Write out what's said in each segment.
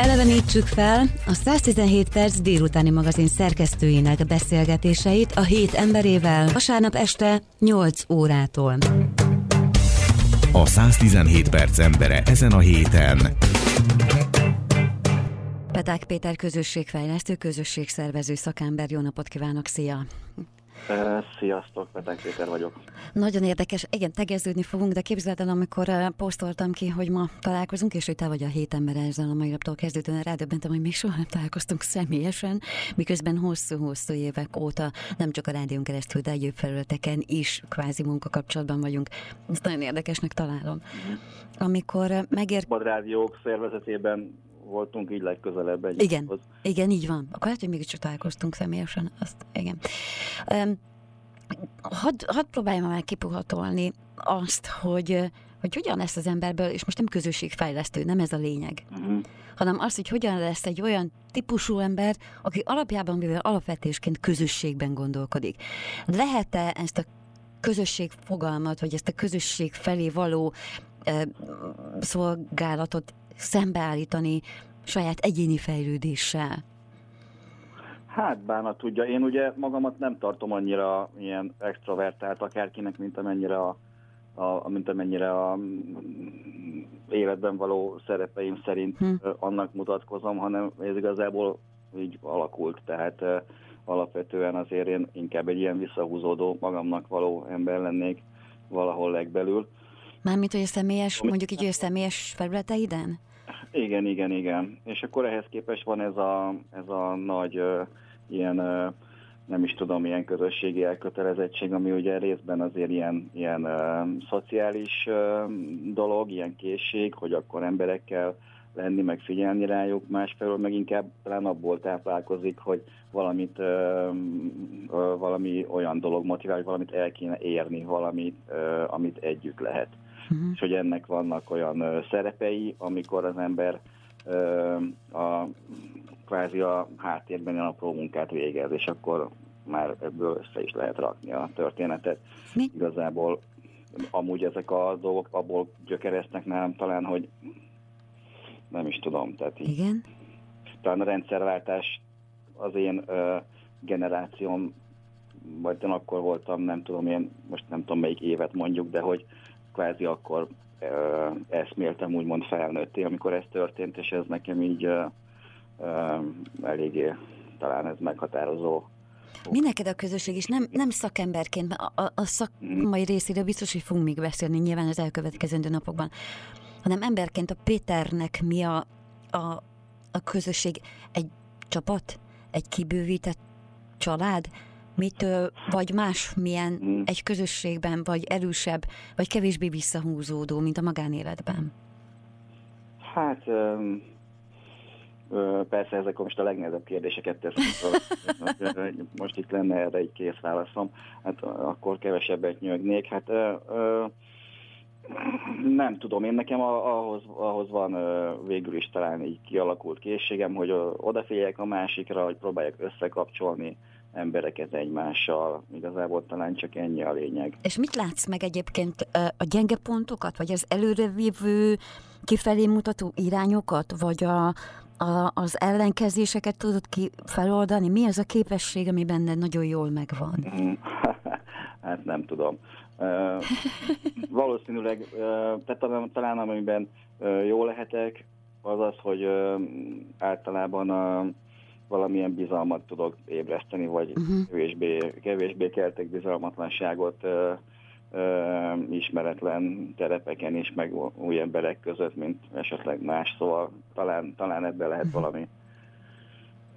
Elevenítsük fel a 117 perc délutáni magazin szerkesztőinek beszélgetéseit a hét emberével vasárnap este 8 órától. A 117 perc embere ezen a héten. Peták Péter közösségfejlesztő, közösségszervező szakember. Jó napot kívánok, szia! Sziasztok, Petek Péter vagyok. Nagyon érdekes, igen, tegeződni fogunk, de képzeld el, amikor posztoltam ki, hogy ma találkozunk, és hogy te vagy a hét ember ezzel a mai naptól kezdődően rádöbbentem, hogy még soha nem találkoztunk személyesen, miközben hosszú-hosszú évek óta nem csak a rádión keresztül, de egyéb felületeken is kvázi munkakapcsolatban vagyunk. Ezt nagyon érdekesnek találom. Mhm. Amikor megér... A rádiók szervezetében voltunk így legközelebb egy Igen, igen, így van. Akkor lehet, hogy mégiscsak találkoztunk személyesen. Azt, igen. Um, hadd, hadd próbáljam meg kipuhatolni azt, hogy, hogy hogyan lesz az emberből, és most nem közösségfejlesztő, nem ez a lényeg, uh-huh. hanem az, hogy hogyan lesz egy olyan típusú ember, aki alapjában mivel alapvetésként közösségben gondolkodik. Lehet-e ezt a közösség fogalmat, vagy ezt a közösség felé való szolgálatot szembeállítani saját egyéni fejlődéssel? Hát bánat tudja. Én ugye magamat nem tartom annyira ilyen extrovertált akárkinek, mint amennyire a, a, mint amennyire a életben való szerepeim szerint hm. annak mutatkozom, hanem ez igazából így alakult. Tehát alapvetően azért én inkább egy ilyen visszahúzódó magamnak való ember lennék valahol legbelül. Mármint, hogy a személyes, mondjuk így, a személyes felületeiden? Igen, igen, igen. És akkor ehhez képest van ez a, ez a nagy ilyen, nem is tudom, ilyen közösségi elkötelezettség, ami ugye részben azért ilyen, ilyen szociális dolog, ilyen készség, hogy akkor emberekkel lenni, meg figyelni rájuk, másfelől meg inkább talán abból táplálkozik, hogy valamit, ö, ö, valami olyan dolog motivál, hogy valamit el kéne érni, valamit, ö, amit együtt lehet uh-huh. és hogy ennek vannak olyan szerepei, amikor az ember a kvázi a háttérben a apró munkát végez, és akkor már ebből össze is lehet rakni a történetet. Mi? Igazából amúgy ezek a dolgok abból gyökereznek nálam talán, hogy nem is tudom, tehát így, Igen? talán a rendszerváltás az én ö, generációm, vagy én akkor voltam, nem tudom, én most nem tudom melyik évet mondjuk, de hogy kvázi akkor uh, eszméltem úgymond felnőtté, amikor ez történt, és ez nekem így uh, uh, eléggé talán ez meghatározó. Mi neked a közösség is? Nem, nem szakemberként, a, a, a szakmai részére biztos, hogy fogunk még beszélni nyilván az elkövetkezendő napokban, hanem emberként a Péternek mi a, a, a közösség? Egy csapat? Egy kibővített család? Mitől, vagy más milyen hmm. egy közösségben, vagy erősebb, vagy kevésbé visszahúzódó, mint a magánéletben? Hát persze ezek most a legnehezebb kérdéseket teszem, most itt lenne erre egy kész válaszom, hát akkor kevesebbet nyögnék. Hát nem tudom, én nekem ahhoz, ahhoz van végül is talán így kialakult készségem, hogy odafigyeljek a másikra, hogy próbáljak összekapcsolni embereket egymással. Igazából talán csak ennyi a lényeg. És mit látsz meg egyébként a gyenge pontokat, vagy az előrevívő, kifelé mutató irányokat, vagy a, a, az ellenkezéseket tudod ki feloldani? Mi az a képesség, ami benned nagyon jól megvan? hát nem tudom. Uh, valószínűleg, uh, tehát talán amiben uh, jó lehetek, az az, hogy általában valamilyen bizalmat tudok ébreszteni, vagy uh-huh. kevésbé, kevésbé keltek bizalmatlanságot ö, ö, ismeretlen terepeken is, meg új emberek között, mint esetleg más, szóval talán, talán ebben lehet uh-huh. valami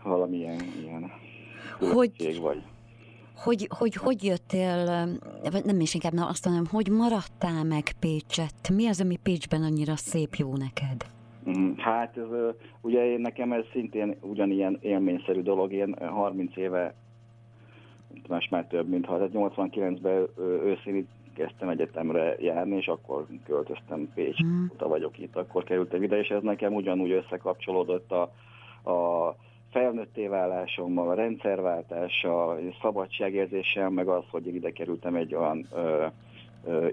valamilyen ilyen hogy, vagy. Hogy, hogy, hogy jöttél, nem is inkább na azt mondom, hogy maradtál meg Pécset? Mi az, ami Pécsben annyira szép jó neked? Mm, hát ez, ugye én, nekem ez szintén ugyanilyen élményszerű dolog. Én 30 éve, más már több, mint 89-ben őszén kezdtem egyetemre járni, és akkor költöztem Pécs, mm. vagyok itt, akkor kerültem ide, és ez nekem ugyanúgy összekapcsolódott a, a felnőtté válásommal, a rendszerváltással, a szabadságérzéssel, meg az, hogy ide kerültem egy olyan ö,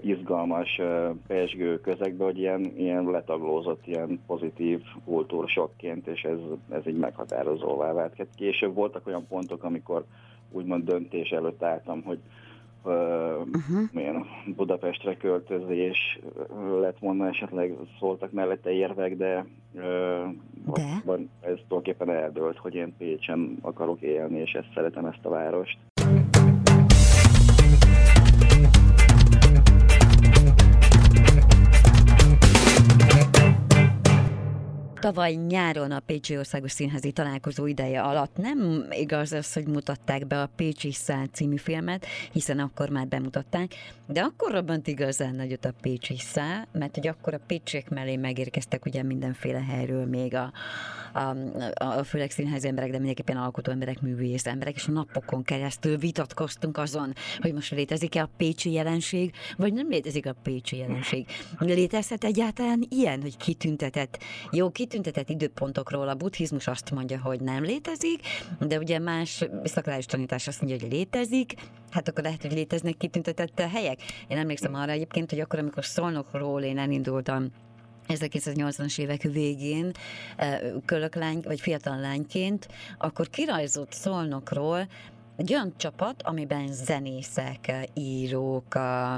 izgalmas, pesgő közegbe, hogy ilyen, ilyen letaglózott, ilyen pozitív kultúrsokként, és ez, ez így meghatározóvá vált. Hát később voltak olyan pontok, amikor úgymond döntés előtt álltam, hogy uh-huh. milyen Budapestre költözés lett volna, esetleg szóltak mellette érvek, de, de? ez tulajdonképpen eldőlt, hogy én Pécsen akarok élni, és ezt szeretem ezt a várost. Tavaly nyáron a Pécsi Országos Színházi Találkozó ideje alatt nem igaz az, hogy mutatták be a Pécsi Szál című filmet, hiszen akkor már bemutatták, de akkor robbant igazán nagyot a Pécsi Szál, mert hogy akkor a pécsiek mellé megérkeztek ugye mindenféle helyről még a, a, a főleg színházi emberek, de mindenképpen alkotó emberek, művész emberek, és a napokon keresztül vitatkoztunk azon, hogy most létezik-e a pécsi jelenség, vagy nem létezik a pécsi jelenség. Létezhet egyáltalán ilyen, hogy kitüntetett, jó, kitüntetett időpontokról a buddhizmus azt mondja, hogy nem létezik, de ugye más szakrális tanítás azt mondja, hogy létezik, hát akkor lehet, hogy léteznek kitüntetett helyek. Én emlékszem arra egyébként, hogy akkor, amikor Szolnokról én elindultam 1980-as évek végén kölöklány, vagy fiatal lányként, akkor kirajzott Szolnokról egy olyan csapat, amiben zenészek, írók, a,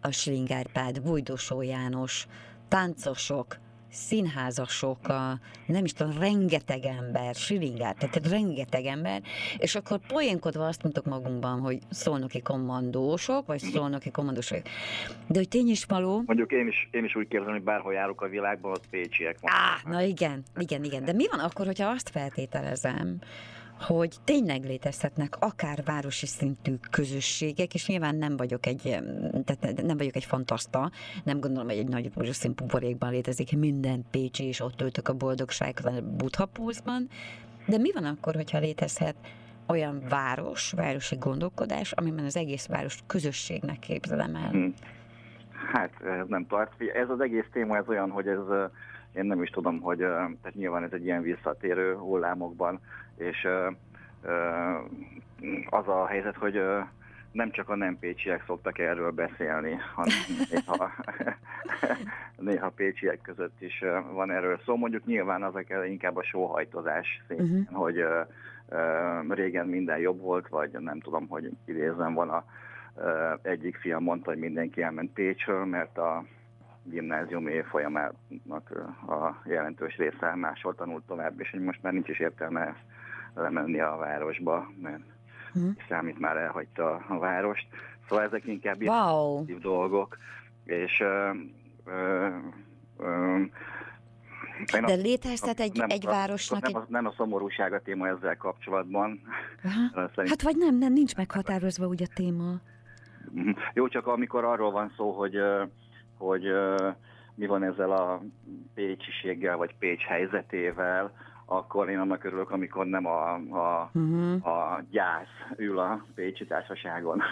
a Slingárpád, Bújdosó János, táncosok, színházasok, a, nem is tudom, rengeteg ember, silingár, tehát rengeteg ember, és akkor poénkodva azt mondtuk magunkban, hogy szolnoki kommandósok, vagy szolnoki kommandósok. De hogy tény is való... Mondjuk én is, én is úgy kérdezem, hogy bárhol járok a világban, ott pécsiek van. Á, na igen, igen, igen. De mi van akkor, hogyha azt feltételezem, hogy tényleg létezhetnek akár városi szintű közösségek, és nyilván nem vagyok egy, tehát nem vagyok egy fantaszta, nem gondolom, hogy egy nagy rózsaszín buborékban létezik minden Pécsi, és ott töltök a boldogságban, buthapózban, de mi van akkor, hogyha létezhet olyan város, városi gondolkodás, amiben az egész város közösségnek képzelem el? Hmm. Hát nem tart. Ez az egész téma ez olyan, hogy ez én nem is tudom, hogy tehát nyilván ez egy ilyen visszatérő hullámokban, és az a helyzet, hogy nem csak a nem pécsiek szoktak erről beszélni, hanem néha, néha pécsiek között is van erről szó. Mondjuk nyilván azok inkább a sóhajtozás szintén, uh-huh. hogy régen minden jobb volt, vagy nem tudom, hogy idézem van a egyik fiam mondta, hogy mindenki elment Pécsről, mert a gimnázium évfolyamának a jelentős része máshol tanult tovább, és most már nincs is értelme lemenni a városba, mert hmm. számít már elhagyta a várost. Szóval ezek inkább wow. ilyen dolgok, és ö, ö, ö, de létezhet egy, nem, egy városnak... Nem, egy... nem a szomorúság a téma ezzel kapcsolatban. Szerint... Hát vagy nem, nem, nincs meghatározva úgy a téma. Jó, csak amikor arról van szó, hogy hogy mi van ezzel a pécsiséggel, vagy Pécs helyzetével, akkor én annak örülök, amikor nem a, a, uh-huh. a gyász ül a Pécsi Társaságon.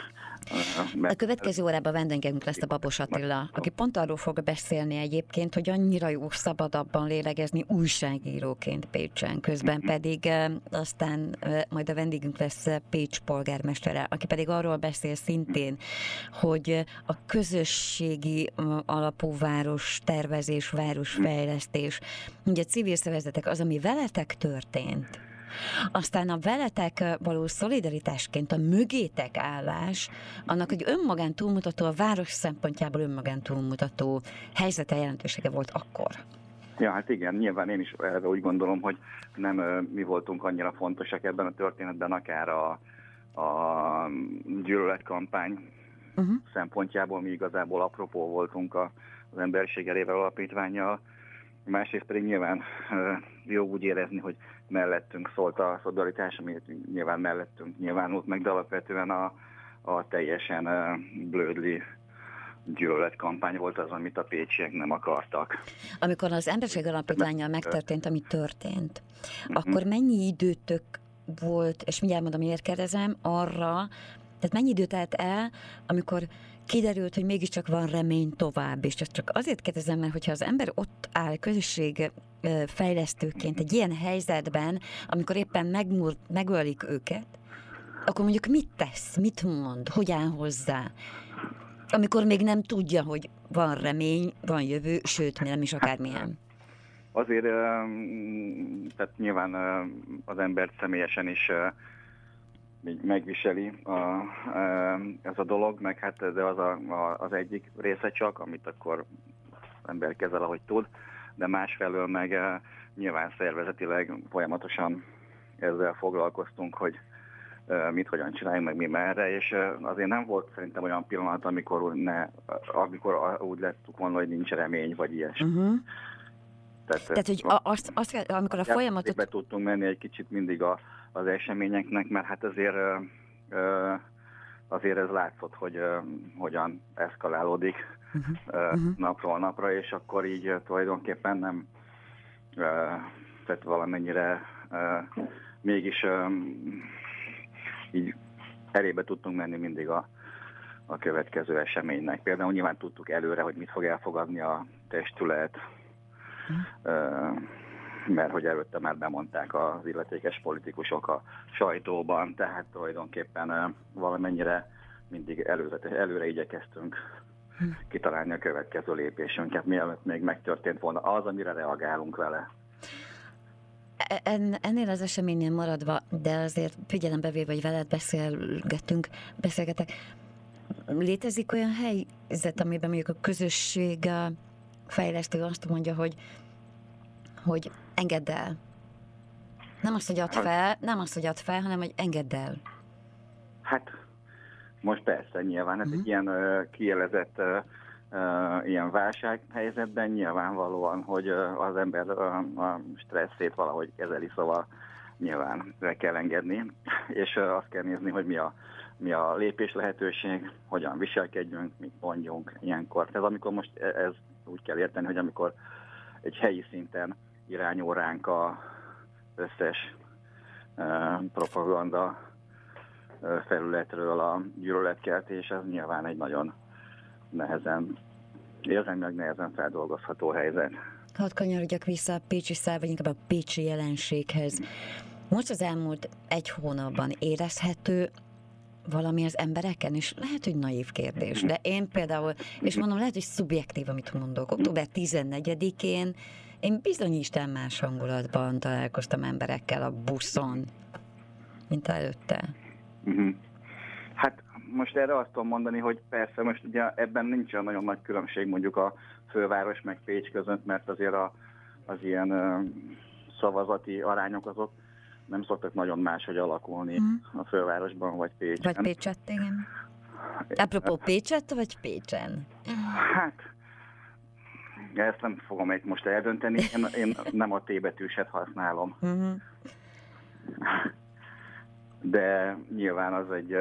A következő órában vendégünk lesz a Babos Attila, aki pont arról fog beszélni egyébként, hogy annyira jó szabadabban lélegezni újságíróként Pécsen, közben uh-huh. pedig aztán majd a vendégünk lesz Pécs polgármestere, aki pedig arról beszél szintén, hogy a közösségi alapú város tervezés, városfejlesztés, ugye a civil szervezetek az, ami vele veletek történt, aztán a veletek való szolidaritásként a mögétek állás, annak egy önmagán túlmutató, a város szempontjából önmagán túlmutató helyzete jelentősége volt akkor. Ja, hát igen, nyilván én is erre úgy gondolom, hogy nem mi voltunk annyira fontosak ebben a történetben, akár a, a gyűlöletkampány uh-huh. szempontjából mi igazából apropó voltunk a, az emberiség elével alapítványjal, másrészt pedig nyilván jó úgy érezni, hogy mellettünk szólt a szolidaritás, amit nyilván mellettünk nyilvánult meg, de alapvetően a, a teljesen blödli gyűlöletkampány volt az, amit a pécsiek nem akartak. Amikor az Emberség Alapítványjal megtörtént, ami történt, uh-huh. akkor mennyi időtök volt, és mindjárt mondom, miért kérdezem, arra, tehát mennyi időt telt el, amikor kiderült, hogy mégiscsak van remény tovább, és csak azért kérdezem, mert hogyha az ember ott áll közösség fejlesztőként egy ilyen helyzetben, amikor éppen megmúr, megölik őket, akkor mondjuk mit tesz, mit mond, hogy áll hozzá? Amikor még nem tudja, hogy van remény, van jövő, sőt, nem is akármilyen. Azért, tehát nyilván az embert személyesen is megviseli a, ez a dolog, meg hát de az a, az egyik része csak, amit akkor ember kezel, ahogy tud, de másfelől meg nyilván szervezetileg folyamatosan ezzel foglalkoztunk, hogy mit hogyan csináljunk, meg mi merre, és azért nem volt szerintem olyan pillanat, amikor, ne, amikor úgy lettük volna, hogy nincs remény, vagy ilyesmi. Uh-huh. Tehát, Tehát hogy azt, azt, amikor a folyamatot... Be tudtunk menni egy kicsit mindig a, az eseményeknek, mert hát azért azért ez látszott, hogy hogyan eszkalálódik uh-huh. uh-huh. napról napra, és akkor így tulajdonképpen nem tehát valamennyire mégis így elébe tudtunk menni mindig a, a következő eseménynek. Például nyilván tudtuk előre, hogy mit fog elfogadni a testület, mert hogy előtte már bemondták az illetékes politikusok a sajtóban, tehát tulajdonképpen valamennyire mindig előzetes, előre igyekeztünk kitalálni a következő lépésünket, mielőtt még megtörtént volna az, amire reagálunk vele. E, en, ennél az eseményen maradva, de azért figyelembe véve, hogy veled beszélgetünk, beszélgetek, létezik olyan helyzet, amiben mondjuk a közösség a fejlesztő azt mondja, hogy, hogy engedd el. Nem azt, hogy add fel, nem azt, hogy add fel, hanem hogy engedd el. Hát, most persze, nyilván ez uh-huh. egy ilyen uh, kielezett uh, uh, ilyen válsághelyzetben nyilvánvalóan, hogy uh, az ember uh, a stresszét valahogy kezeli, szóval nyilván le kell engedni, és uh, azt kell nézni, hogy mi a, mi a lépés lehetőség, hogyan viselkedjünk, mit mondjunk ilyenkor. Ez amikor most e, ez úgy kell érteni, hogy amikor egy helyi szinten irányul ránk a összes propaganda felületről a gyűlöletkeltés, ez nyilván egy nagyon nehezen, érzelmileg nehezen feldolgozható helyzet. Hadd kanyarodjak vissza a pécsi szál, vagy inkább a pécsi jelenséghez. Most az elmúlt egy hónapban érezhető valami az embereken, és lehet, hogy naív kérdés, de én például, és mondom, lehet, hogy szubjektív, amit mondok, október 14-én én bizony Isten más hangulatban találkoztam emberekkel a buszon, mint előtte. Uh-huh. Hát most erre azt tudom mondani, hogy persze most ugye ebben nincs olyan nagyon nagy különbség mondjuk a főváros meg Pécs között, mert azért a, az ilyen szavazati arányok azok nem szoktak nagyon máshogy alakulni uh-huh. a fővárosban vagy Pécsen. Vagy Pécset, igen. Apropó Pécset, vagy Pécsen? Hát, ezt nem fogom egy most eldönteni, én, én nem a T betűset használom. Uh-huh de nyilván az egy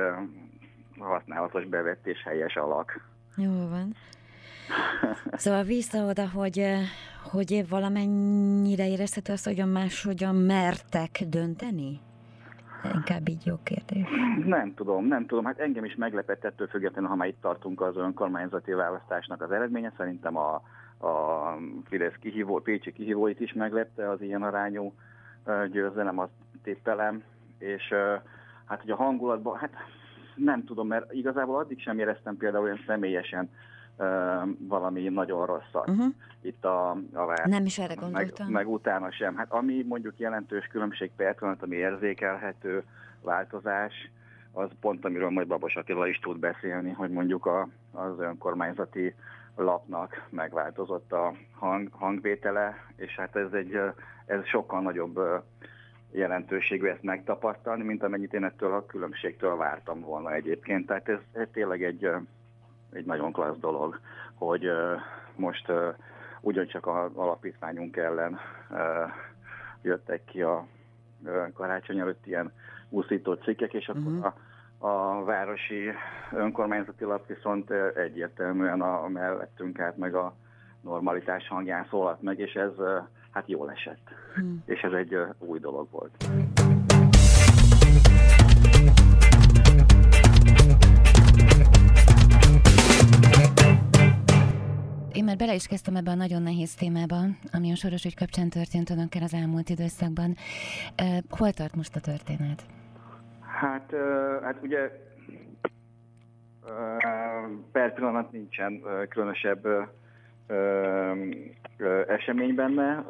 használatos bevetés helyes alak. Jó van. Szóval vissza oda, hogy, hogy valamennyire érezhető azt, hogy máshogyan mertek dönteni? Inkább így jó kérdés. Nem tudom, nem tudom. Hát engem is meglepett ettől függetlenül, ha már itt tartunk az önkormányzati választásnak az eredménye. Szerintem a, a Fidesz kihívó, Pécsi kihívóit is meglepte az ilyen arányú győzelem, azt tippelem és hát hogy a hangulatban, hát nem tudom, mert igazából addig sem éreztem például olyan személyesen valami nagyon rosszat uh-huh. itt a, a vár. Nem is erre gondoltam. Meg, meg utána sem. Hát ami mondjuk jelentős különbség per ami érzékelhető változás, az pont, amiről majd Babos Attila is tud beszélni, hogy mondjuk a, az önkormányzati lapnak megváltozott a hang, hangvétele, és hát ez egy ez sokkal nagyobb jelentőségű ezt megtapasztalni, mint amennyit én ettől a különbségtől vártam volna egyébként. Tehát ez, ez tényleg egy, egy nagyon klassz dolog, hogy most ugyancsak az alapítványunk ellen jöttek ki a karácsony előtt ilyen úszító cikkek, és akkor uh-huh. a, a városi önkormányzati lap viszont egyértelműen a, a mellettünk át meg a normalitás hangján szólalt meg, és ez hát jól esett. Hmm. És ez egy új dolog volt. Én már bele is kezdtem ebbe a nagyon nehéz témába, ami a soros ügy kapcsán történt önökkel az elmúlt időszakban. Hol tart most a történet? Hát, hát ugye per pillanat nincsen különösebb esemény benne.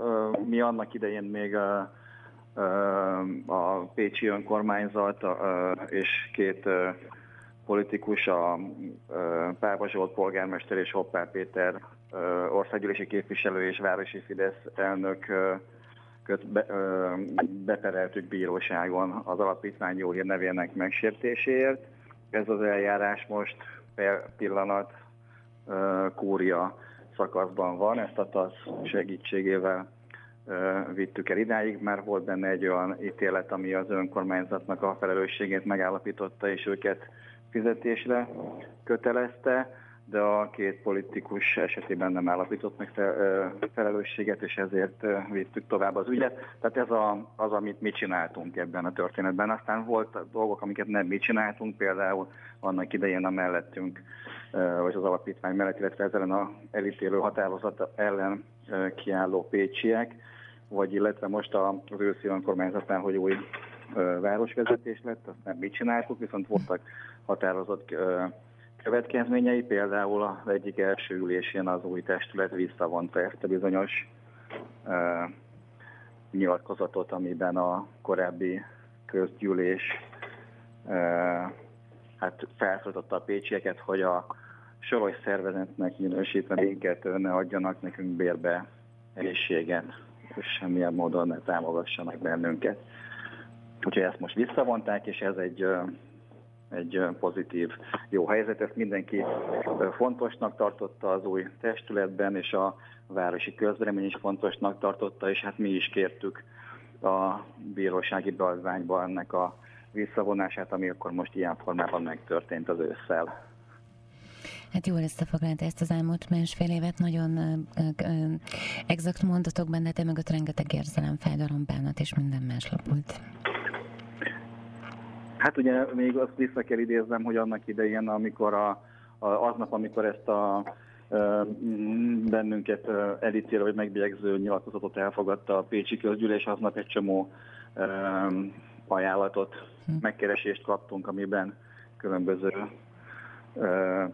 Mi annak idején még a, a Pécsi önkormányzat és két politikus, a Páva Zsolt polgármester és Hoppá Péter országgyűlési képviselő és városi Fidesz elnök be, bepereltük bíróságon az alapítvány jó nevének megsértéséért. Ez az eljárás most per pillanat kúria szakaszban van, ezt a TASZ segítségével vittük el idáig, mert volt benne egy olyan ítélet, ami az önkormányzatnak a felelősségét megállapította, és őket fizetésre kötelezte, de a két politikus esetében nem állapított meg felelősséget, és ezért vittük tovább az ügyet. Tehát ez a, az, amit mi csináltunk ebben a történetben. Aztán volt dolgok, amiket nem mi csináltunk, például annak idején a mellettünk, vagy az alapítvány mellett, illetve ezzel a elítélő határozat ellen kiálló pécsiek, vagy illetve most az őszi önkormányzatán, hogy új városvezetés lett, azt nem mi csináltuk, viszont voltak határozott következményei, például az egyik első ülésén az új testület visszavonta ezt a bizonyos nyilatkozatot, amiben a korábbi közgyűlés uh, hát felszólította a pécsieket, hogy a soros szervezetnek minősítve minket ne adjanak nekünk bérbe egészséget, és semmilyen módon ne támogassanak bennünket. Úgyhogy ezt most visszavonták, és ez egy egy pozitív, jó helyzet. Ezt mindenki fontosnak tartotta az új testületben, és a városi közvélemény is fontosnak tartotta, és hát mi is kértük a bírósági beadványban ennek a visszavonását, ami akkor most ilyen formában megtörtént az ősszel. Hát jól összefoglalta ezt az elmúlt másfél évet, nagyon exakt mondatokban, de te mögött rengeteg érzelem, fájdalom, bánat és minden más lapult. Hát ugye még azt vissza kell idéznem, hogy annak idején, amikor a, a, aznap, amikor ezt a bennünket elítélő vagy megbélyegző nyilatkozatot elfogadta a Pécsi közgyűlés, aznap egy csomó ajánlatot, hm. megkeresést kaptunk, amiben különböző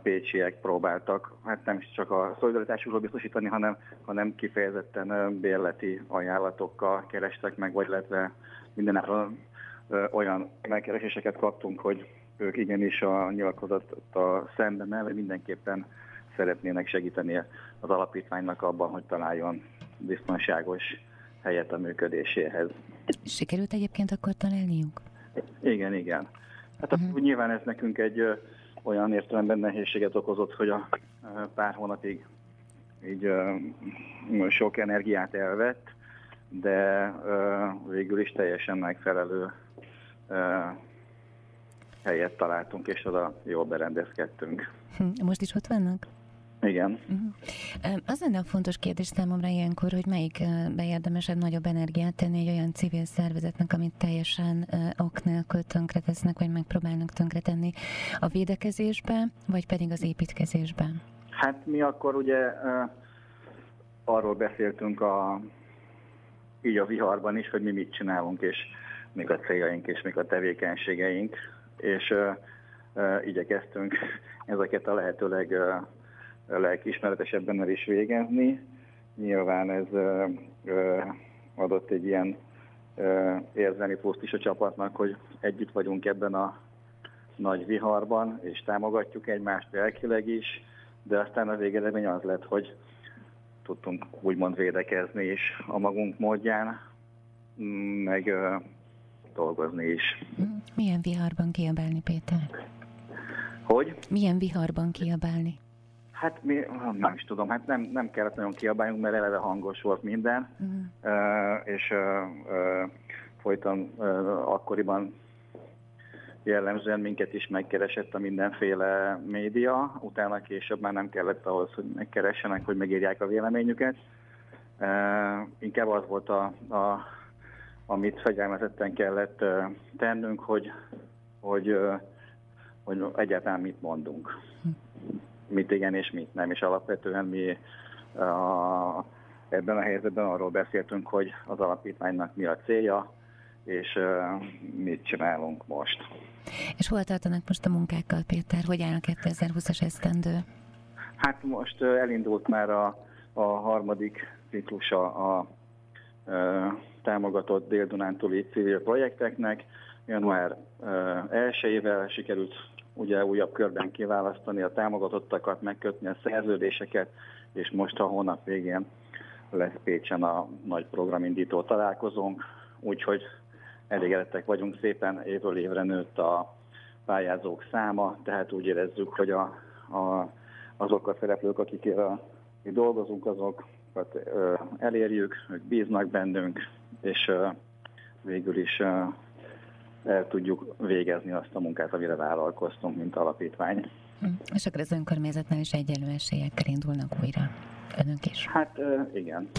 pécsiek próbáltak, hát nem csak a szolidaritásukról biztosítani, hanem, hanem kifejezetten bérleti ajánlatokkal kerestek meg, vagy illetve mindenáron olyan megkereséseket kaptunk, hogy ők igenis a nyilatkozattal szemben mellett mindenképpen szeretnének segíteni az alapítványnak abban, hogy találjon biztonságos helyet a működéséhez. Sikerült egyébként akkor találniuk? Igen, igen. Hát uh-huh. nyilván ez nekünk egy ö, olyan értelemben nehézséget okozott, hogy a ö, pár hónapig így ö, sok energiát elvett, de végül is teljesen megfelelő helyet találtunk, és oda jól berendezkedtünk. Hm, most is ott vannak? Igen. Uh-huh. Az lenne a fontos kérdés számomra ilyenkor, hogy melyik beérdemesebb nagyobb energiát tenni egy olyan civil szervezetnek, amit teljesen ok nélkül tönkretesznek, vagy megpróbálnak tönkretenni a védekezésbe, vagy pedig az építkezésbe? Hát mi akkor ugye arról beszéltünk a, így a viharban is, hogy mi mit csinálunk, és még a céljaink és még a tevékenységeink, és uh, uh, igyekeztünk ezeket a lehetőleg uh, lelkiismeretesebben el is végezni. Nyilván ez uh, uh, adott egy ilyen uh, érzelmi poszt is a csapatnak, hogy együtt vagyunk ebben a nagy viharban, és támogatjuk egymást lelkileg is, de aztán a végeredmény az lett, hogy tudtunk úgymond védekezni is a magunk módján, meg dolgozni is. Milyen viharban kiabálni, Péter? Hogy? Milyen viharban kiabálni? Hát mi, nem is tudom, hát nem, nem kellett nagyon kiabáljunk, mert eleve hangos volt minden, uh-huh. uh, és uh, uh, folyton uh, akkoriban jellemzően minket is megkeresett a mindenféle média, utána később már nem kellett ahhoz, hogy megkeressenek, hogy megírják a véleményüket. Uh, inkább az volt a, a amit fegyelmezetten kellett tennünk, hogy, hogy, hogy egyáltalán mit mondunk. Mit igen és mit nem. És alapvetően mi a, ebben a helyzetben arról beszéltünk, hogy az alapítványnak mi a célja, és mit csinálunk most. És hol tartanak most a munkákkal, Péter? Hogy áll a 2020-as esztendő? Hát most elindult már a, a harmadik ciklusa a uh, támogatott Dél-Dunántúli civil projekteknek. Január elsőjével sikerült ugye újabb körben kiválasztani a támogatottakat, megkötni a szerződéseket, és most a hónap végén lesz Pécsen a nagy programindító találkozónk, úgyhogy elégedettek vagyunk szépen, évről évre nőtt a pályázók száma, tehát úgy érezzük, hogy a, a, azok a szereplők, akikért dolgozunk, azokat ö, elérjük, ők bíznak bennünk, és végül is el tudjuk végezni azt a munkát, amire vállalkoztunk, mint alapítvány. Hm. És akkor az önkormányzatnál is egyenlő esélyekkel indulnak újra önök is? Hát igen.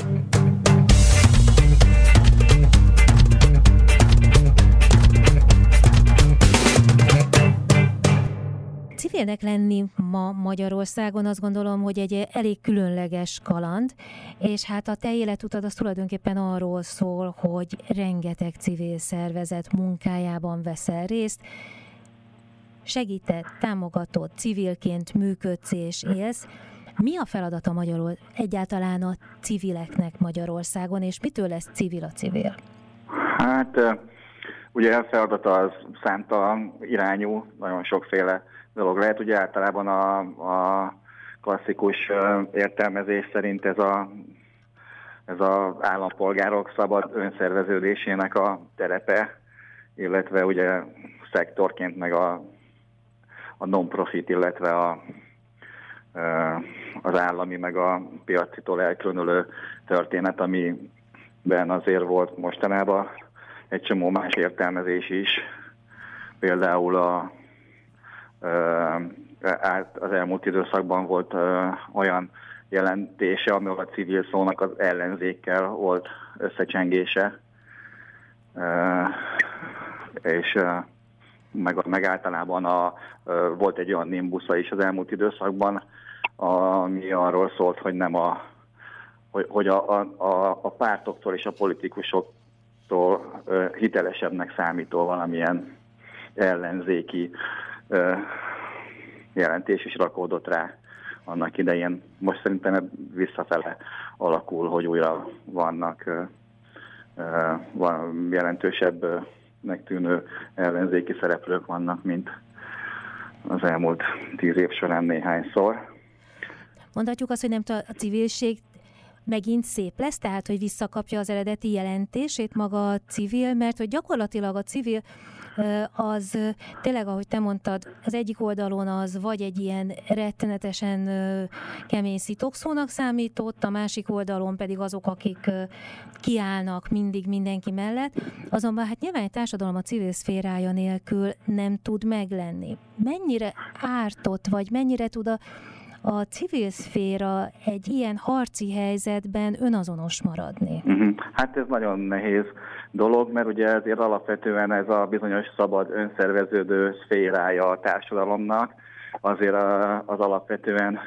Civilnek lenni ma Magyarországon azt gondolom, hogy egy elég különleges kaland, és hát a te életutad az tulajdonképpen arról szól, hogy rengeteg civil szervezet munkájában veszel részt, segített, támogatott, civilként működsz és élsz. Mi a feladata magyarul egyáltalán a civileknek Magyarországon, és mitől lesz civil a civil? Hát ugye a feladata az számtalan irányú, nagyon sokféle dolog lehet. Ugye általában a, a klasszikus értelmezés szerint ez a ez az állampolgárok szabad önszerveződésének a terepe, illetve ugye szektorként meg a, a non-profit, illetve a, az állami meg a piacitól elkülönülő történet, amiben azért volt mostanában egy csomó más értelmezés is, például a az elmúlt időszakban volt olyan jelentése, ahol a civil szónak az ellenzékkel volt összecsengése, és meg, meg általában a, volt egy olyan nimbusza is az elmúlt időszakban, ami arról szólt, hogy nem a, hogy, hogy a, a, a pártoktól és a politikusoktól hitelesebbnek számító valamilyen ellenzéki jelentés is rakódott rá annak idején. Most szerintem visszafele alakul, hogy újra vannak van jelentősebb megtűnő ellenzéki szereplők vannak, mint az elmúlt tíz év során néhányszor. Mondhatjuk azt, hogy nem a civilség megint szép lesz, tehát hogy visszakapja az eredeti jelentését maga a civil, mert hogy gyakorlatilag a civil az tényleg, ahogy te mondtad, az egyik oldalon az vagy egy ilyen rettenetesen kemény szitokszónak számított, a másik oldalon pedig azok, akik kiállnak mindig mindenki mellett, azonban hát nyilván egy társadalom a civil szférája nélkül nem tud meglenni. Mennyire ártott, vagy mennyire tud a a civil szféra egy ilyen harci helyzetben önazonos maradni? Uh-huh. Hát ez nagyon nehéz dolog, mert ugye ezért alapvetően ez a bizonyos szabad önszerveződő szférája a társadalomnak, azért az alapvetően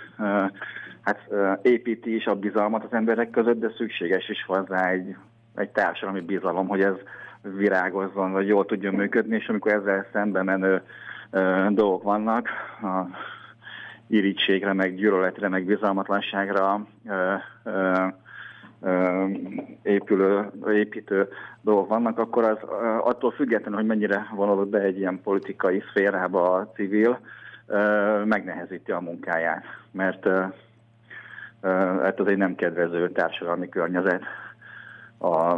hát építi is a bizalmat az emberek között, de szükséges is hozzá egy, egy társadalmi bizalom, hogy ez virágozzon, vagy jól tudjon működni, és amikor ezzel szembe menő dolgok vannak, a irítségre, meg gyűlöletre, meg bizalmatlanságra ö, ö, ö, épülő, építő dolgok vannak, akkor az attól függetlenül, hogy mennyire vonulott be egy ilyen politikai szférába a civil, megnehezíti a munkáját, mert hát az egy nem kedvező társadalmi környezet a,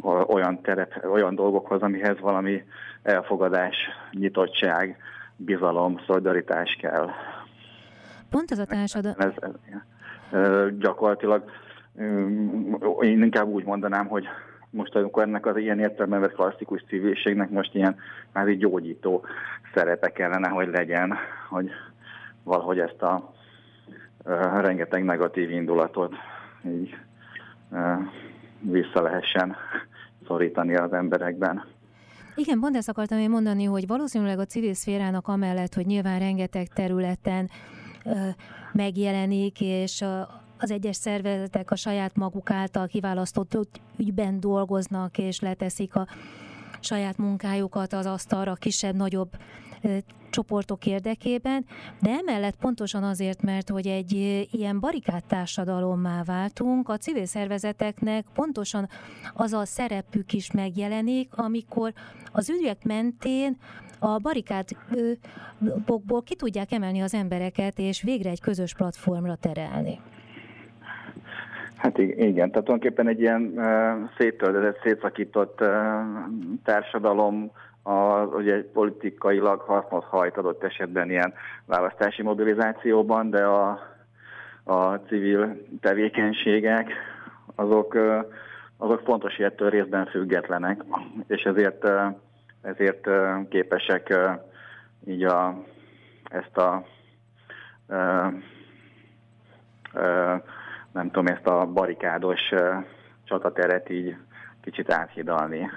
a, olyan, terep, olyan dolgokhoz, amihez valami elfogadás, nyitottság, bizalom, szolidaritás kell. Pont ez a társadalom... Ez, ez, ez, gyakorlatilag én inkább úgy mondanám, hogy most amikor ennek az ilyen értelemben vett klasszikus civilségnek most ilyen már így gyógyító szerepe kellene, hogy legyen, hogy valahogy ezt a uh, rengeteg negatív indulatot így uh, vissza lehessen szorítani az emberekben. Igen, pont ezt akartam én mondani, hogy valószínűleg a civil szférának amellett, hogy nyilván rengeteg területen megjelenik, és az egyes szervezetek a saját maguk által kiválasztott ügyben dolgoznak, és leteszik a saját munkájukat az asztalra kisebb-nagyobb csoportok érdekében, de emellett pontosan azért, mert hogy egy ilyen barikád társadalommá váltunk, a civil szervezeteknek pontosan az a szerepük is megjelenik, amikor az ügyek mentén a barikádokból ki tudják emelni az embereket, és végre egy közös platformra terelni. Hát igen, tehát tulajdonképpen egy ilyen uh, széttöldezett, szétszakított uh, társadalom, a, ugye politikailag hasznot hajt adott esetben ilyen választási mobilizációban, de a, a civil tevékenységek azok, azok fontos ilyettől részben függetlenek, és ezért, ezért képesek így a, ezt a nem tudom, ezt a barikádos csatateret így kicsit áthidalni.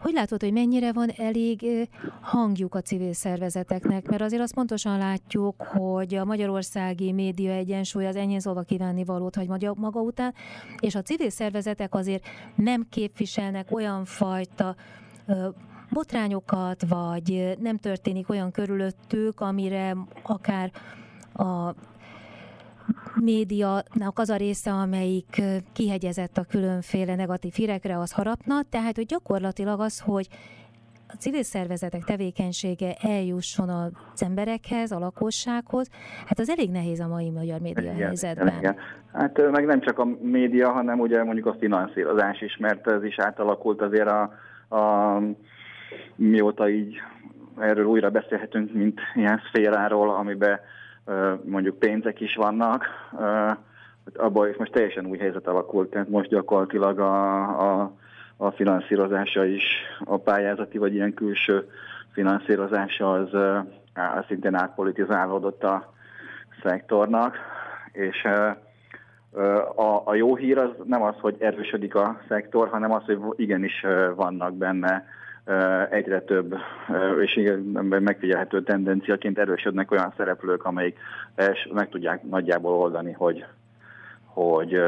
Hogy látod, hogy mennyire van elég hangjuk a civil szervezeteknek? Mert azért azt pontosan látjuk, hogy a magyarországi média egyensúly az enyhén szólva kívánni valót hagy maga után, és a civil szervezetek azért nem képviselnek olyan fajta botrányokat, vagy nem történik olyan körülöttük, amire akár a médianak az a része, amelyik kihegyezett a különféle negatív hírekre, az harapna, tehát hogy gyakorlatilag az, hogy a civil szervezetek tevékenysége eljusson az emberekhez, a lakossághoz, hát az elég nehéz a mai magyar média igen, helyzetben. Igen. Hát meg nem csak a média, hanem ugye mondjuk a finanszírozás is, mert ez is átalakult azért a, a mióta így erről újra beszélhetünk, mint ilyen szféráról, amiben mondjuk pénzek is vannak, abban is most teljesen új helyzet alakult, tehát most gyakorlatilag a, a, a finanszírozása is, a pályázati vagy ilyen külső finanszírozása az, az szintén átpolitizálódott a szektornak, és a, jó hír az nem az, hogy erősödik a szektor, hanem az, hogy igenis vannak benne egyre több, és megfigyelhető tendenciaként erősödnek olyan szereplők, amelyik meg tudják nagyjából oldani, hogy, hogy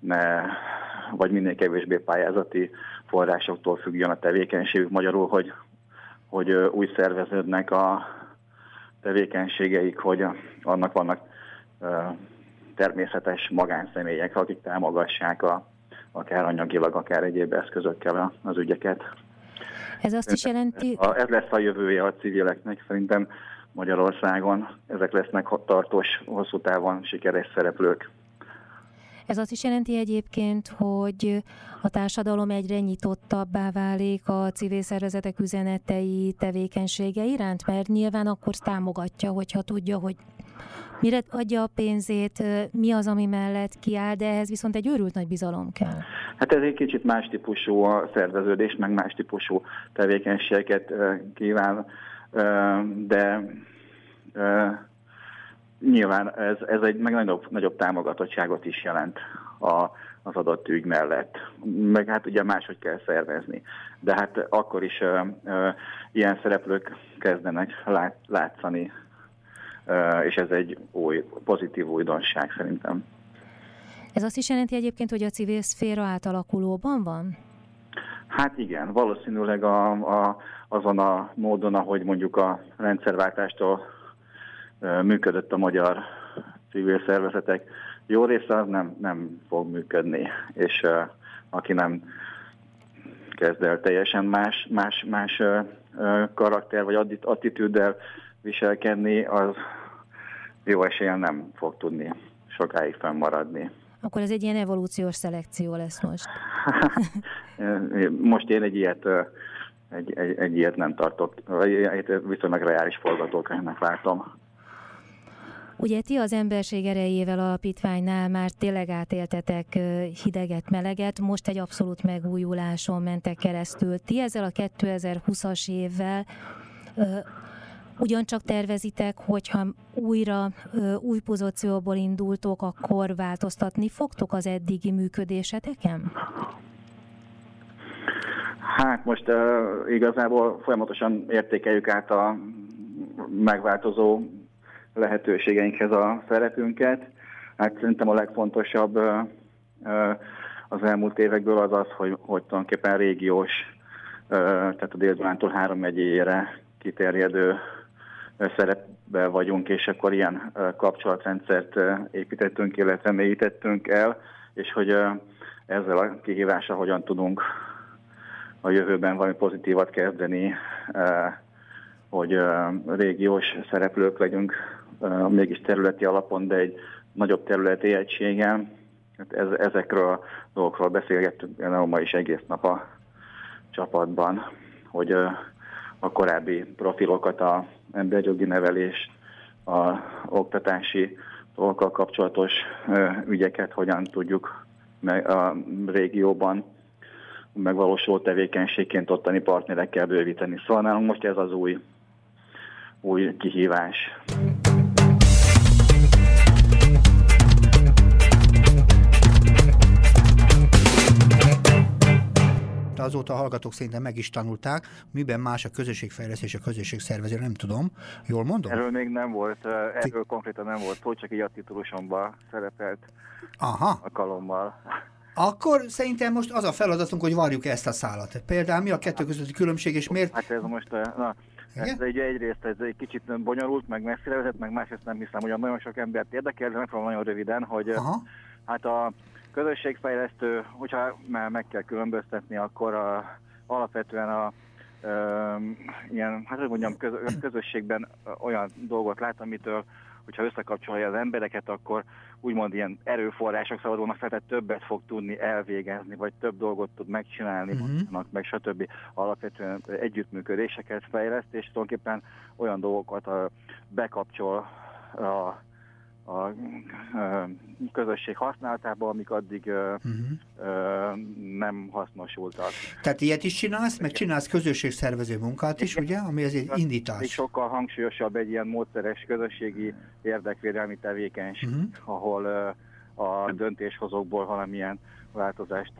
ne, vagy minél kevésbé pályázati forrásoktól függjön a tevékenységük. Magyarul, hogy, hogy úgy szerveződnek a tevékenységeik, hogy annak vannak természetes magánszemélyek, akik támogassák a, akár anyagilag, akár egyéb eszközökkel az ügyeket. Ez azt is jelenti... Ez lesz a jövője a civileknek szerintem Magyarországon. Ezek lesznek tartós, hosszú távon sikeres szereplők. Ez azt is jelenti egyébként, hogy a társadalom egyre nyitottabbá válik a civil szervezetek üzenetei, tevékenysége iránt, mert nyilván akkor támogatja, hogyha tudja, hogy mire adja a pénzét, mi az, ami mellett kiáll, de ehhez viszont egy őrült nagy bizalom kell. Hát ez egy kicsit más típusú a szerveződés, meg más típusú tevékenységeket kíván, de nyilván ez, ez egy meg nagyobb, nagyobb támogatottságot is jelent a, az adott ügy mellett. Meg hát ugye máshogy kell szervezni. De hát akkor is ö, ö, ilyen szereplők kezdenek lát, látszani és ez egy új, pozitív újdonság szerintem. Ez azt is jelenti egyébként, hogy a civil szféra átalakulóban van? Hát igen, valószínűleg a, a, azon a módon, ahogy mondjuk a rendszerváltástól működött a magyar civil szervezetek, jó része az nem, nem fog működni, és uh, aki nem kezd el teljesen más, más, más uh, karakter vagy attitűddel viselkedni, az jó esélyen nem fog tudni sokáig fennmaradni. Akkor ez egy ilyen evolúciós szelekció lesz most. most én egy ilyet, egy, egy, egy ilyet nem tartok, viszonylag reális forgatókönyvnek látom. Ugye ti az emberség erejével alapítványnál már tényleg átéltetek hideget, meleget, most egy abszolút megújuláson mentek keresztül. Ti ezzel a 2020-as évvel Ugyancsak tervezitek, hogyha újra új pozícióból indultok, akkor változtatni fogtok az eddigi működéseteken? Hát most uh, igazából folyamatosan értékeljük át a megváltozó lehetőségeinkhez a szerepünket. Hát szerintem a legfontosabb az elmúlt évekből az az, hogy, hogy tulajdonképpen régiós, tehát a Dél-Dunántól három megyére kiterjedő szerepbe vagyunk, és akkor ilyen kapcsolatrendszert építettünk, illetve mélyítettünk el, és hogy ezzel a kihívással hogyan tudunk a jövőben valami pozitívat kezdeni, hogy régiós szereplők legyünk, mégis területi alapon, de egy nagyobb területi egységgel. Hát ez, ezekről a dolgokról beszélgettünk ma is egész nap a csapatban, hogy a korábbi profilokat, a emberjogi nevelést, a oktatási dolgokkal kapcsolatos ügyeket hogyan tudjuk a régióban megvalósuló tevékenységként ottani partnerekkel bővíteni. Szóval nálunk most ez az új, új kihívás. De azóta a hallgatók szerintem meg is tanulták, miben más a közösségfejlesztés, a közösségszervező, nem tudom. Jól mondom? Erről még nem volt, erről konkrétan nem volt szó, csak így a titulusomban szerepelt Aha. a kalommal. Akkor szerintem most az a feladatunk, hogy varjuk ezt a szálat. Például mi a kettő közötti különbség, és miért... Hát ez most, na, ez egy, egyrészt ez egy kicsit bonyolult, meg messzire vezet, meg másrészt nem hiszem, hogy nagyon sok embert érdekel, de megpróbálom nagyon röviden, hogy Aha. hát a közösségfejlesztő, hogyha már meg kell különböztetni, akkor a, alapvetően a ö, ilyen, hát hogy mondjam, köz, közösségben olyan dolgot lát, amitől, hogyha összekapcsolja az embereket, akkor úgymond ilyen erőforrások szabadulnak fel, tehát többet fog tudni elvégezni, vagy több dolgot tud megcsinálni, uh-huh. meg stb. Alapvetően együttműködéseket fejleszt, és tulajdonképpen olyan dolgokat a, bekapcsol a a közösség használatába, amik addig uh-huh. nem hasznosultak. Tehát ilyet is csinálsz, meg csinálsz közösségszervező munkát is, ugye, ami ez egy indítás. És sokkal hangsúlyosabb egy ilyen módszeres közösségi érdekvédelmi tevékenység, uh-huh. ahol a döntéshozókból valamilyen változást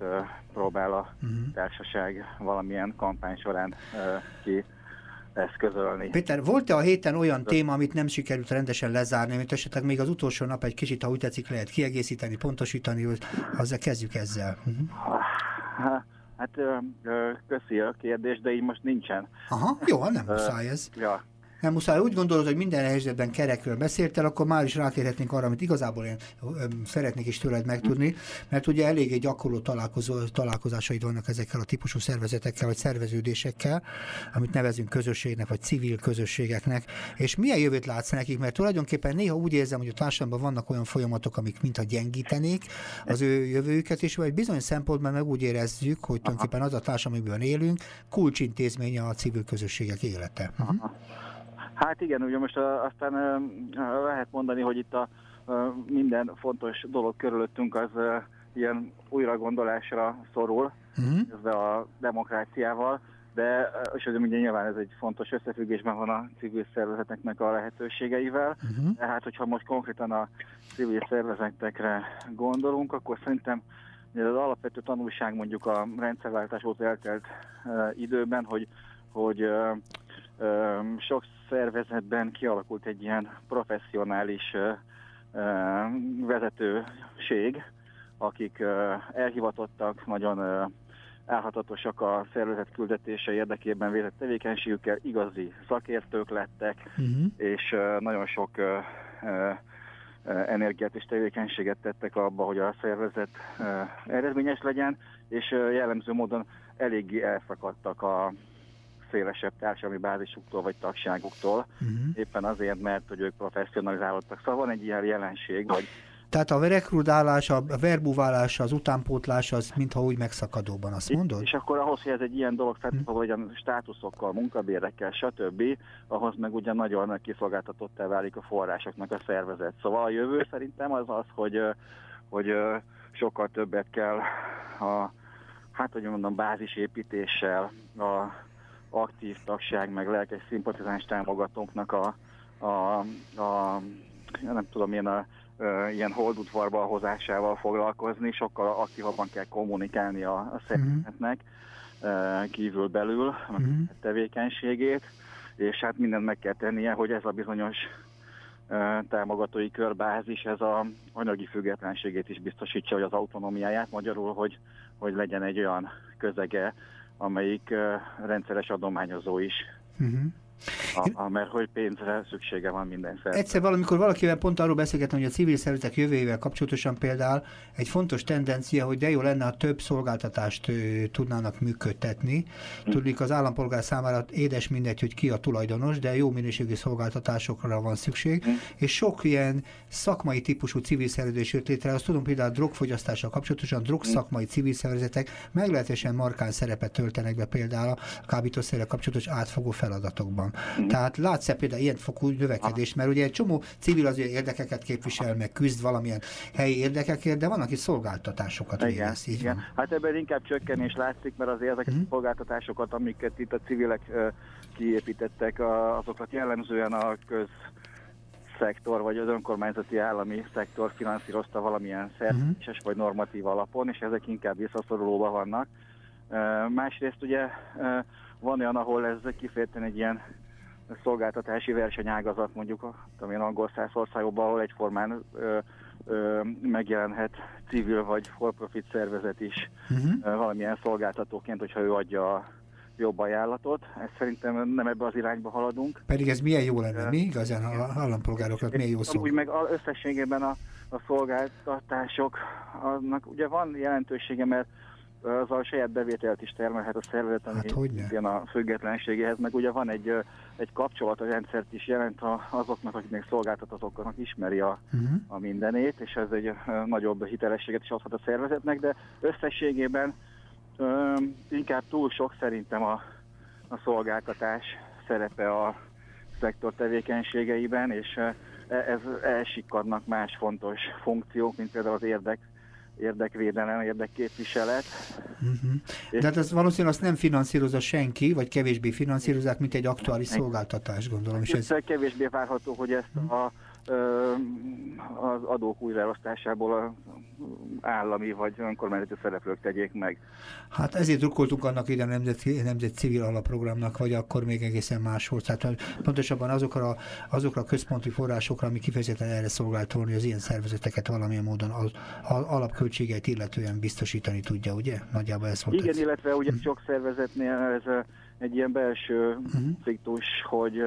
próbál a uh-huh. társaság valamilyen kampány során ki eszközölni. Péter, volt-e a héten olyan téma, amit nem sikerült rendesen lezárni, amit esetleg még az utolsó nap egy kicsit, ha úgy tetszik, lehet kiegészíteni, pontosítani, hogy azzal kezdjük ezzel. Uh-huh. Hát köszi a kérdés, de így most nincsen. Aha, jó, nem muszáj ez. Ja, nem muszáj. Úgy gondolod, hogy minden helyzetben kerekről beszéltél, akkor már is rátérhetnénk arra, amit igazából én szeretnék is tőled megtudni, mert ugye eléggé gyakorló találkozó, találkozásaid vannak ezekkel a típusú szervezetekkel, vagy szerveződésekkel, amit nevezünk közösségnek, vagy civil közösségeknek, és milyen jövőt látsz nekik, mert tulajdonképpen néha úgy érzem, hogy a társadalomban vannak olyan folyamatok, amik mintha gyengítenék az ő jövőjüket, és vagy bizony szempontban meg úgy érezzük, hogy tulajdonképpen az a társadalom, amiben élünk, kulcsintézménye a civil közösségek élete. Uh-huh. Hát igen, ugye most aztán lehet mondani, hogy itt a minden fontos dolog körülöttünk az ilyen újragondolásra szorul, uh-huh. ezzel a demokráciával, de és azért ugye nyilván ez egy fontos összefüggésben van a civil szervezeteknek a lehetőségeivel, uh-huh. tehát hogyha most konkrétan a civil szervezetekre gondolunk, akkor szerintem az alapvető tanulság mondjuk a rendszerváltás óta eltelt uh, időben, hogy, hogy uh, sok szervezetben kialakult egy ilyen professzionális vezetőség, akik elhivatottak, nagyon elhatatosak a szervezet küldetése érdekében végzett tevékenységükkel, igazi szakértők lettek, uh-huh. és nagyon sok energiát és tevékenységet tettek abba, hogy a szervezet eredményes legyen, és jellemző módon eléggé elszakadtak a szélesebb társadalmi bázisuktól vagy tagságuktól, uh-huh. éppen azért, mert hogy ők professzionalizálódtak. Szóval van egy ilyen jelenség, hogy tehát a rekrutálás, a verbuválás, az utánpótlás, az mintha úgy megszakadóban, azt mondod? És akkor ahhoz, hogy ez egy ilyen dolog feltétlenül, hogy a státuszokkal, munkabérekkel, stb., ahhoz meg ugye nagyon kiszolgáltatottá válik a forrásoknak a szervezet. Szóval a jövő szerintem az az, hogy, hogy sokkal többet kell a, hát hogy mondom, bázisépítéssel, a aktív tagság, meg lelkes szimpatizáns támogatóknak a, a, a nem tudom, milyen a, a ilyen holdudvarba hozásával foglalkozni, sokkal aktívabban kell kommunikálni a, a szervezetnek uh-huh. kívül-belül uh-huh. tevékenységét, és hát mindent meg kell tennie, hogy ez a bizonyos támogatói körbázis, ez a anyagi függetlenségét is biztosítsa, hogy az autonómiáját, magyarul, hogy, hogy legyen egy olyan közege, amelyik rendszeres adományozó is. Uh-huh. A, mert hogy pénzre szüksége van minden szervezet. Egyszer valamikor valakivel pont arról beszélgettem, hogy a civil szervezetek jövőjével kapcsolatosan például egy fontos tendencia, hogy de jó lenne, ha több szolgáltatást ö, tudnának működtetni. Hm. Tudjuk, az állampolgár számára édes mindegy, hogy ki a tulajdonos, de jó minőségű szolgáltatásokra van szükség, hm. és sok ilyen szakmai típusú civil szervezés jött létre. Azt tudom, például a drogfogyasztással kapcsolatosan drogszakmai civil szervezetek meglehetősen markán szerepet töltenek be például a kábítószerrel kapcsolatos átfogó feladatokban van. Mm. Tehát látsz-e például ilyen fokú növekedést, mert ugye egy csomó civil azért érdekeket képvisel, meg küzd valamilyen helyi érdekekért, de van, aki szolgáltatásokat igen, végez. Így igen. Van. Hát ebben inkább csökkenés látszik, mert azért ezeket mm. a szolgáltatásokat, amiket itt a civilek uh, kiépítettek, azokat jellemzően a köz szektor, vagy az önkormányzati állami szektor finanszírozta valamilyen szerzéses uh-huh. vagy normatív alapon, és ezek inkább visszaszorulóban vannak. Uh, másrészt ugye uh, van olyan, ahol ez kifejezetten egy ilyen szolgáltatási versenyágazat, mondjuk a tudom én, angol száz országokban, ahol egyformán ö, ö, megjelenhet civil vagy for-profit szervezet is uh-huh. ö, valamilyen szolgáltatóként, hogyha ő adja a jobb ajánlatot. Ez szerintem nem ebbe az irányba haladunk. Pedig ez milyen jó lenne, mi igazán a állampolgároknak milyen jó szó. Úgy meg összességében a, a szolgáltatások, annak ugye van jelentősége, mert az a saját bevételt is termelhet a szervezet, ami hát, igen a függetlenségéhez, meg ugye van egy, egy kapcsolatrendszert is jelent azoknak, akik még szolgáltat, azoknak ismeri a, uh-huh. a mindenét, és ez egy nagyobb hitelességet is adhat a szervezetnek, de összességében ö, inkább túl sok szerintem a, a szolgáltatás szerepe a szektor tevékenységeiben, és ez elsikadnak más fontos funkciók, mint például az érdek érdekvédelem, érdekképviselet. Uh-huh. De hát ez valószínűleg azt nem finanszírozza senki, vagy kevésbé finanszírozzák, mint egy aktuális szolgáltatás, gondolom. És ez... Kevésbé várható, hogy ezt a az adók újraelosztásából a állami vagy önkormányzati szereplők tegyék meg. Hát ezért drukkoltunk annak ide a nemzeti, nemzeti civil alapprogramnak, vagy akkor még egészen más volt. Tehát pontosabban azokra, azokra a központi forrásokra, ami kifejezetten erre szolgált volna, hogy az ilyen szervezeteket valamilyen módon az, az alapköltségeit illetően biztosítani tudja, ugye? Nagyjából ez volt. Igen, ez. illetve ugye uh-huh. sok szervezetnél ez egy ilyen belső uh-huh. ciktus, hogy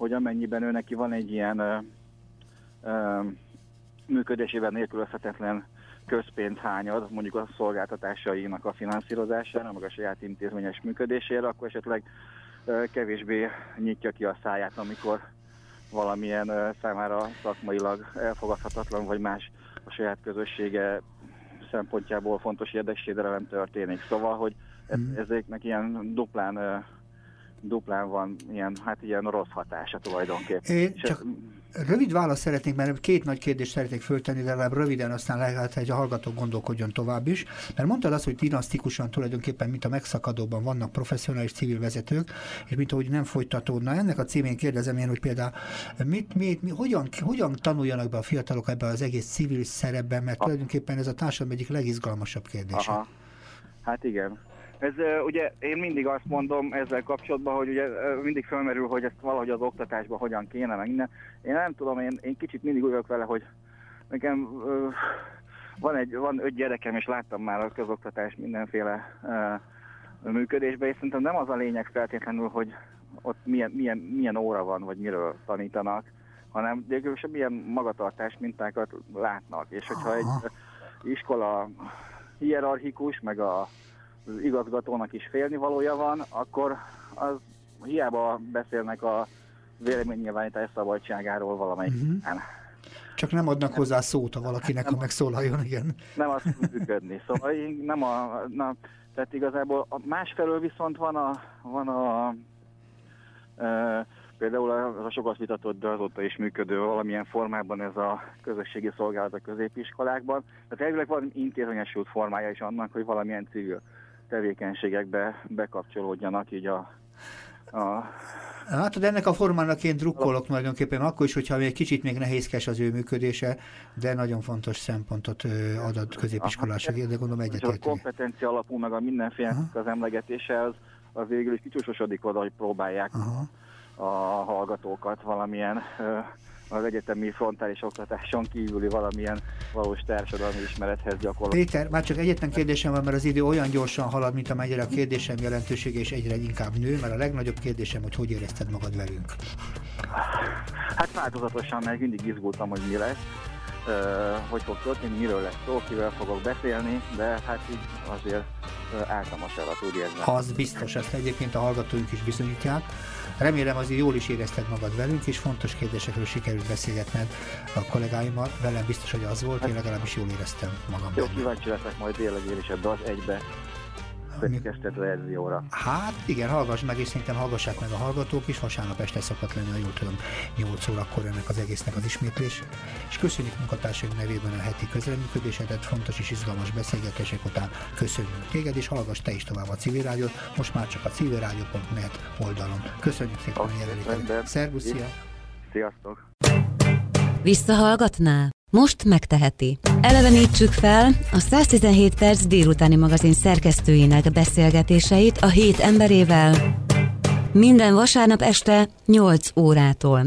hogy amennyiben ő neki van egy ilyen ö, ö, működésében nélkülözhetetlen közpénz hányad, mondjuk a szolgáltatásainak a finanszírozására, meg a saját intézményes működésére, akkor esetleg ö, kevésbé nyitja ki a száját, amikor valamilyen ö, számára szakmailag elfogadhatatlan, vagy más a saját közössége szempontjából fontos érdeksédelem történik. Szóval, hogy ez, mm. ezeknek ilyen duplán duplán van ilyen, hát ilyen rossz hatása tulajdonképpen. Én csak ez... rövid választ szeretnék, mert két nagy kérdést szeretnék föltenni, de legalább röviden, aztán lehet, hogy a hallgató gondolkodjon tovább is. Mert mondtad azt, hogy dinasztikusan tulajdonképpen, mint a megszakadóban vannak professzionális civil vezetők, és mint ahogy nem folytatódna. Ennek a címén kérdezem én, hogy például mit, mit, mi, hogyan, hogyan tanuljanak be a fiatalok ebbe az egész civil szerepben, mert tulajdonképpen ez a társadalom egyik legizgalmasabb kérdése. Aha. Hát igen. Ez ugye én mindig azt mondom ezzel kapcsolatban, hogy ugye mindig felmerül, hogy ezt valahogy az oktatásban hogyan kéne, meg minden. Én nem tudom, én, én kicsit mindig úgy vele, hogy nekem van, egy, van öt gyerekem, és láttam már a közoktatás mindenféle működésben, és szerintem nem az a lényeg feltétlenül, hogy ott milyen, milyen, milyen óra van, vagy miről tanítanak, hanem végül milyen magatartás mintákat látnak. És hogyha egy iskola hierarchikus, meg a igazgatónak is félnivalója van, akkor az hiába beszélnek a véleménynyilvánítás szabadságáról valamelyik uh-huh. Csak nem adnak hozzá szót a valakinek, ha megszólaljon, igen. Nem azt működni. Szóval nem a, na, tehát igazából a másfelől viszont van a, van a e, például az a sokat vitatott, de azóta is működő valamilyen formában ez a közösségi szolgálat a középiskolákban. Tehát elvileg van intézményesült formája is annak, hogy valamilyen civil tevékenységekbe bekapcsolódjanak így a, a Hát, de ennek a formának én drukkolok tulajdonképpen akkor is, hogyha egy kicsit még nehézkes az ő működése, de nagyon fontos szempontot ad a középiskolások, de gondolom egyetértünk. A kompetencia alapú, meg a mindenféle az emlegetése, az, az végül is kicsúsosodik oda, hogy próbálják Aha. a hallgatókat valamilyen az egyetemi frontális oktatáson kívüli valamilyen valós társadalmi ismerethez gyakorlatilag. Péter, már csak egyetlen kérdésem van, mert az idő olyan gyorsan halad, mint amennyire a kérdésem jelentősége és egyre inkább nő, mert a legnagyobb kérdésem, hogy hogy érezted magad velünk. Hát változatosan, mert mindig izgultam, hogy mi lesz, hogy fog történni, miről lesz szó, kivel fogok beszélni, de hát így azért álltam a sarat, úgy érzem. Az biztos, ezt egyébként a hallgatóink is bizonyítják. Remélem azért jól is érezted magad velünk, és fontos kérdésekről sikerült beszélgetned a kollégáimmal. Velem biztos, hogy az volt, én legalábbis jól éreztem magam. Jó, kíváncsi leszek majd tényleg én is ebbe az egybe következtet verzióra. Hát igen, hallgass meg, és szerintem hallgassák meg a hallgatók is. Vasárnap este szokott lenni, ha jól tudom, 8 órakor ennek az egésznek az ismétlés. És köszönjük munkatársaink nevében a heti közreműködésedet, fontos és izgalmas beszélgetések után köszönjük téged, és hallgass te is tovább a civil rádiót, most már csak a civilrádió.net oldalon. Köszönjük szépen a jelenlétet. Szervusz, szia! Sziasztok! Visszahallgatná? Most megteheti. Elevenítsük fel a 117 perc délutáni magazin szerkesztőinek beszélgetéseit a hét emberével minden vasárnap este 8 órától.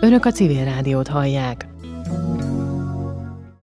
Önök a civil rádiót hallják.